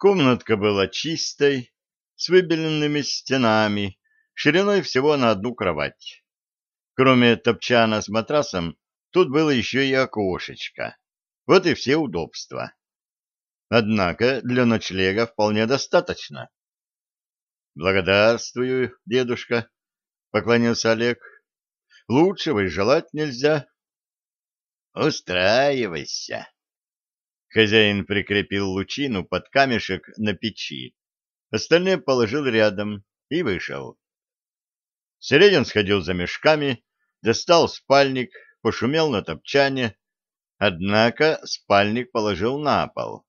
Комнатка была чистой, с выбеленными стенами, шириной всего на одну кровать. Кроме топчана с матрасом, тут было еще и окошечко. Вот и все удобства. Однако для ночлега вполне достаточно. «Благодарствую, дедушка», — поклонился Олег. «Лучшего и желать нельзя». «Устраивайся». Хозяин прикрепил лучину под камешек на печи, остальные положил рядом и вышел. Середин сходил за мешками, достал спальник, пошумел на топчане, однако спальник положил на пол.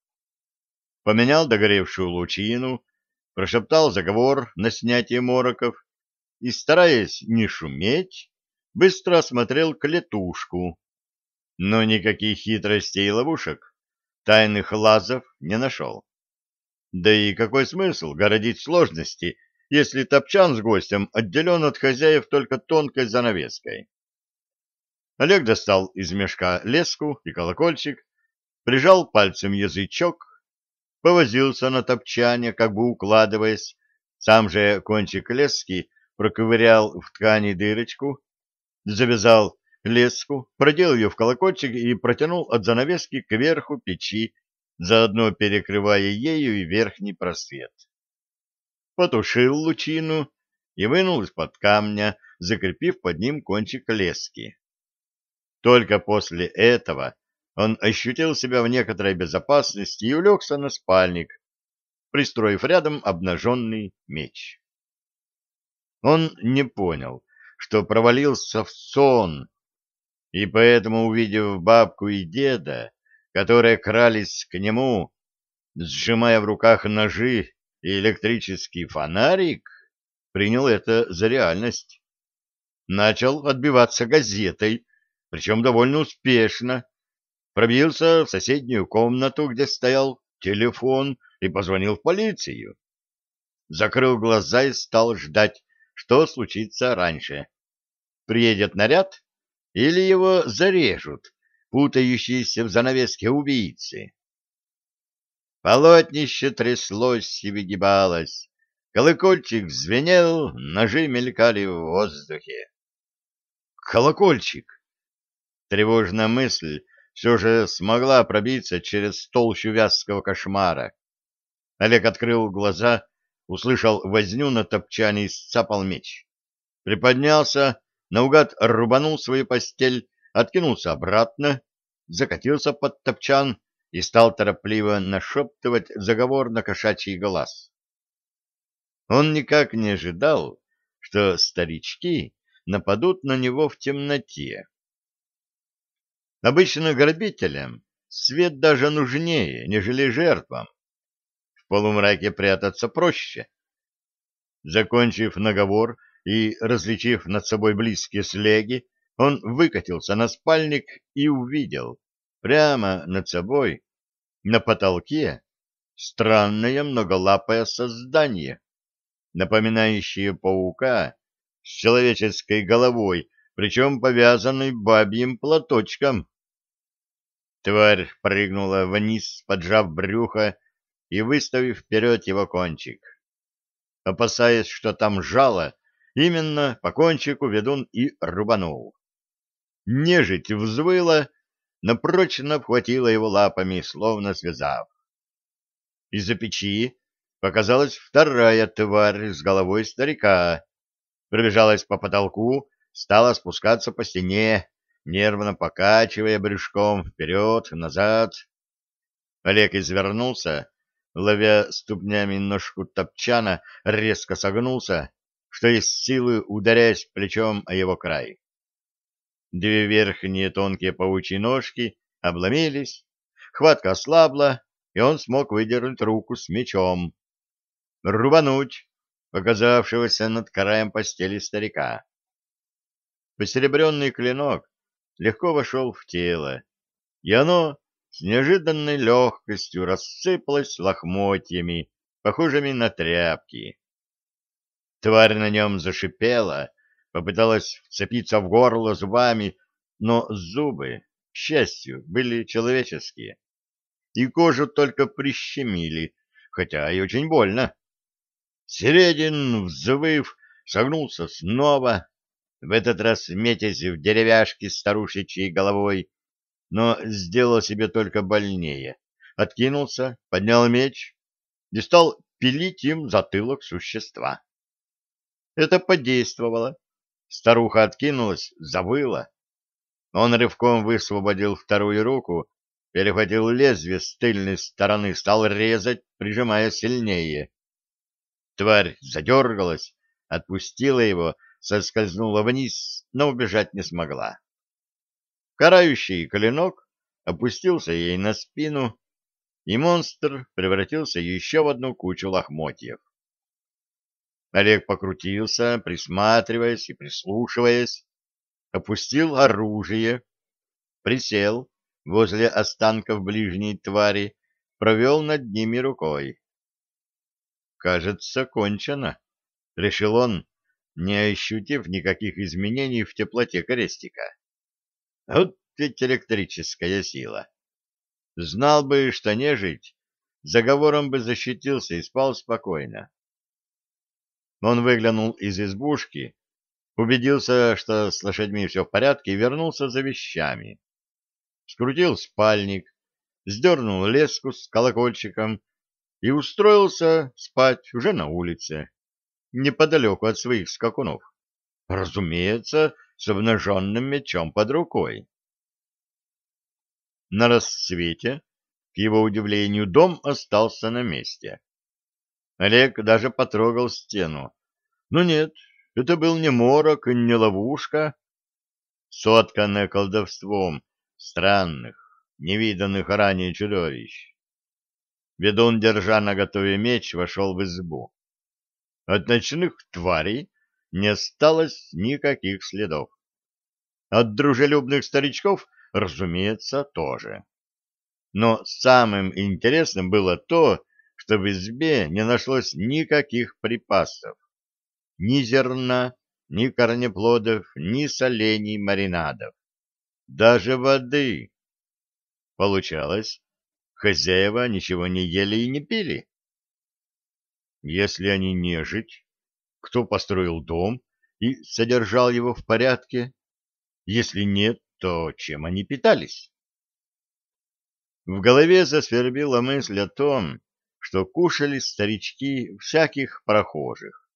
Поменял догоревшую лучину, прошептал заговор на снятие мороков и, стараясь не шуметь, быстро осмотрел клетушку. Но никаких хитростей и ловушек, тайных лазов не нашел. Да и какой смысл городить сложности, если топчан с гостем отделен от хозяев только тонкой занавеской? Олег достал из мешка леску и колокольчик, прижал пальцем язычок, повозился на топчане, как бы укладываясь, сам же кончик лески проковырял в ткани дырочку, завязал леску, продел ее в колокольчик и протянул от занавески к верху печи, заодно перекрывая ею и верхний просвет. Потушил лучину и вынул из-под камня, закрепив под ним кончик лески. Только после этого он ощутил себя в некоторой безопасности и улегся на спальник, пристроив рядом обнаженный меч. Он не понял, что провалился в сон, и поэтому, увидев бабку и деда, которые крались к нему, сжимая в руках ножи и электрический фонарик, принял это за реальность. Начал отбиваться газетой, причем довольно успешно, пробился в соседнюю комнату, где стоял телефон, и позвонил в полицию. Закрыл глаза и стал ждать, что случится раньше. Приедет наряд или его зарежут, путающиеся в занавеске убийцы. Полотнище тряслось и выгибалось, колокольчик звенел, ножи мелькали в воздухе. Колокольчик! Тревожная мысль все же смогла пробиться через толщу вязкого кошмара. Олег открыл глаза, услышал возню на топчане и сцапал меч. Приподнялся, наугад рубанул свою постель, откинулся обратно, закатился под топчан и стал торопливо нашептывать заговор на кошачий глаз. Он никак не ожидал, что старички нападут на него в темноте. Обычно грабителям свет даже нужнее, нежели жертвам. В полумраке прятаться проще. Закончив наговор и различив над собой близкие слеги, он выкатился на спальник и увидел прямо над собой на потолке странное многолапое создание, напоминающее паука с человеческой головой, причем повязанной бабьим платочком. Тварь прыгнула вниз, поджав брюхо и выставив вперед его кончик. Опасаясь, что там жало, именно по кончику ведун и рубанул. Нежить взвыла, но прочно обхватила его лапами, словно связав. Из-за печи показалась вторая тварь с головой старика, пробежалась по потолку, стала спускаться по стене, нервно покачивая брюшком вперед-назад. Олег извернулся, ловя ступнями ножку топчана, резко согнулся, что из силы ударяясь плечом о его край. Две верхние тонкие паучьи ножки обломились, хватка ослабла, и он смог выдернуть руку с мечом. Рубануть оказавшегося над краем постели старика. Посеребренный клинок легко вошел в тело, и оно с неожиданной легкостью рассыпалось лохмотьями, похожими на тряпки. Тварь на нем зашипела, попыталась вцепиться в горло зубами, но зубы, к счастью, были человеческие, и кожу только прищемили, хотя и очень больно. Середин, взвыв, согнулся снова, в этот раз метясь в деревяшки старушечьей головой, но сделал себе только больнее. Откинулся, поднял меч и стал пилить им затылок существа. Это подействовало. Старуха откинулась, завыла. Он рывком высвободил вторую руку, перехватил лезвие с тыльной стороны, стал резать, прижимая сильнее. Тварь задергалась, отпустила его, соскользнула вниз, но убежать не смогла. Карающий клинок опустился ей на спину, и монстр превратился еще в одну кучу лохмотьев. Олег покрутился, присматриваясь и прислушиваясь, опустил оружие, присел возле останков ближней твари, провел над ними рукой. «Кажется, кончено», — решил он, не ощутив никаких изменений в теплоте крестика. «Вот ведь электрическая сила! Знал бы, что нежить, заговором бы защитился и спал спокойно. Он выглянул из избушки, убедился, что с лошадьми все в порядке, и вернулся за вещами. Скрутил спальник, сдернул леску с колокольчиком и устроился спать уже на улице, неподалеку от своих скакунов. Разумеется, с обнаженным мечом под рукой. На рассвете, к его удивлению, дом остался на месте. Олег даже потрогал стену. Но нет, это был не морок и не ловушка, сотканная колдовством странных, невиданных ранее чудовищ. Ведун, держа на готове меч, вошел в избу. От ночных тварей не осталось никаких следов. От дружелюбных старичков, разумеется, тоже. Но самым интересным было то, что в избе не нашлось никаких припасов. Ни зерна, ни корнеплодов, ни солений маринадов. Даже воды. Получалось, хозяева ничего не ели и не пили. Если они не жить, кто построил дом и содержал его в порядке? Если нет, то чем они питались? В голове засвербила мысль о том, что кушали старички всяких прохожих.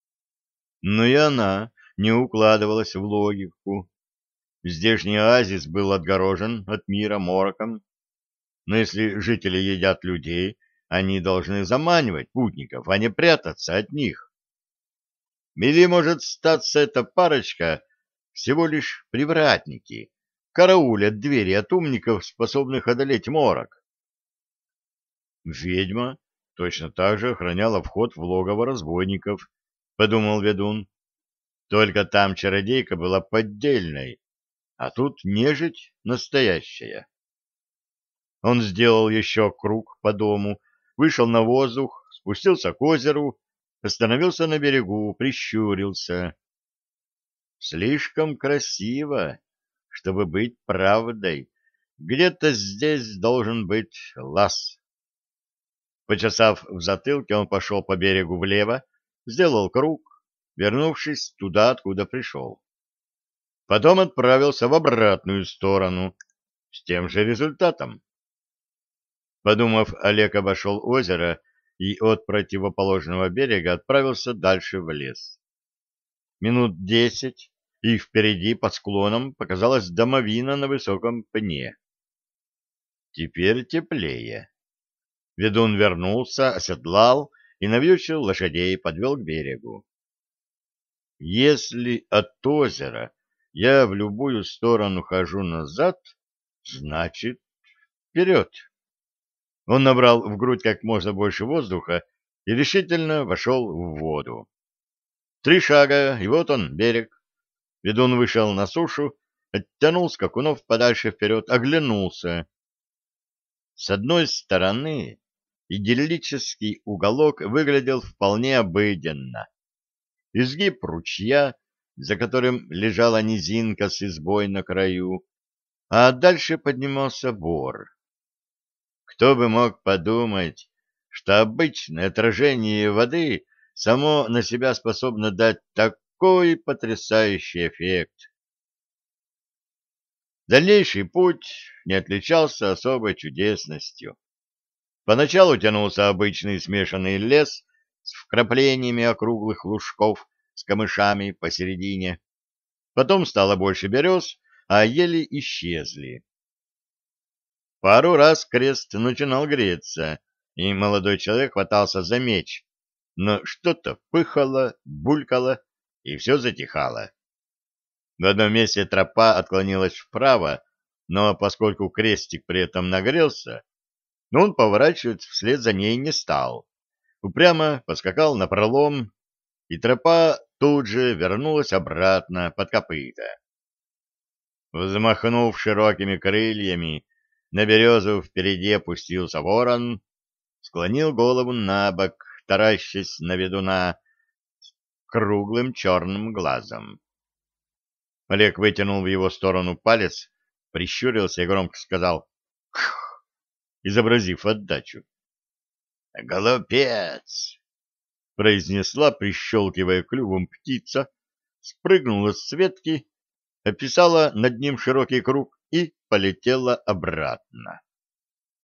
Но и она не укладывалась в логику. Здешний оазис был отгорожен от мира мороком. Но если жители едят людей, они должны заманивать путников, а не прятаться от них. Или, может, статься эта парочка всего лишь привратники, караулят двери от умников, способных одолеть морок. Ведьма точно так же охраняла вход в логово разбойников, — подумал ведун. Только там чародейка была поддельной, а тут нежить настоящая. Он сделал еще круг по дому, вышел на воздух, спустился к озеру, остановился на берегу, прищурился. Слишком красиво, чтобы быть правдой. Где-то здесь должен быть лаз. Почесав в затылке, он пошел по берегу влево, сделал круг, вернувшись туда, откуда пришел. Потом отправился в обратную сторону, с тем же результатом. Подумав, Олег обошел озеро и от противоположного берега отправился дальше в лес. Минут десять, и впереди под склоном показалась домовина на высоком пне. Теперь теплее. Ведун вернулся, оседлал и навьючил лошадей подвел к берегу. Если от озера я в любую сторону хожу назад, значит, вперед. Он набрал в грудь как можно больше воздуха и решительно вошел в воду. Три шага, и вот он, берег. Ведун вышел на сушу, оттянул скакунов подальше вперед, оглянулся. С одной стороны идиллический уголок выглядел вполне обыденно. Изгиб ручья, за которым лежала низинка с избой на краю, а дальше поднимался бор. Кто бы мог подумать, что обычное отражение воды само на себя способно дать такой потрясающий эффект. Дальнейший путь не отличался особой чудесностью. Поначалу тянулся обычный смешанный лес с вкраплениями округлых лужков с камышами посередине. Потом стало больше берез, а ели исчезли. Пару раз крест начинал греться, и молодой человек хватался за меч, но что-то пыхало, булькало, и все затихало. В одном месте тропа отклонилась вправо, но поскольку крестик при этом нагрелся, он поворачивать вслед за ней не стал. Упрямо поскакал на пролом, и тропа тут же вернулась обратно под копыта. Взмахнув широкими крыльями, на березу впереди опустился ворон, склонил голову на бок, таращась на ведуна круглым черным глазом. Олег вытянул в его сторону палец, прищурился и громко сказал «Хх!», изобразив отдачу. «Голубец!» — произнесла, прищелкивая клювом птица, спрыгнула с ветки, описала над ним широкий круг и полетела обратно.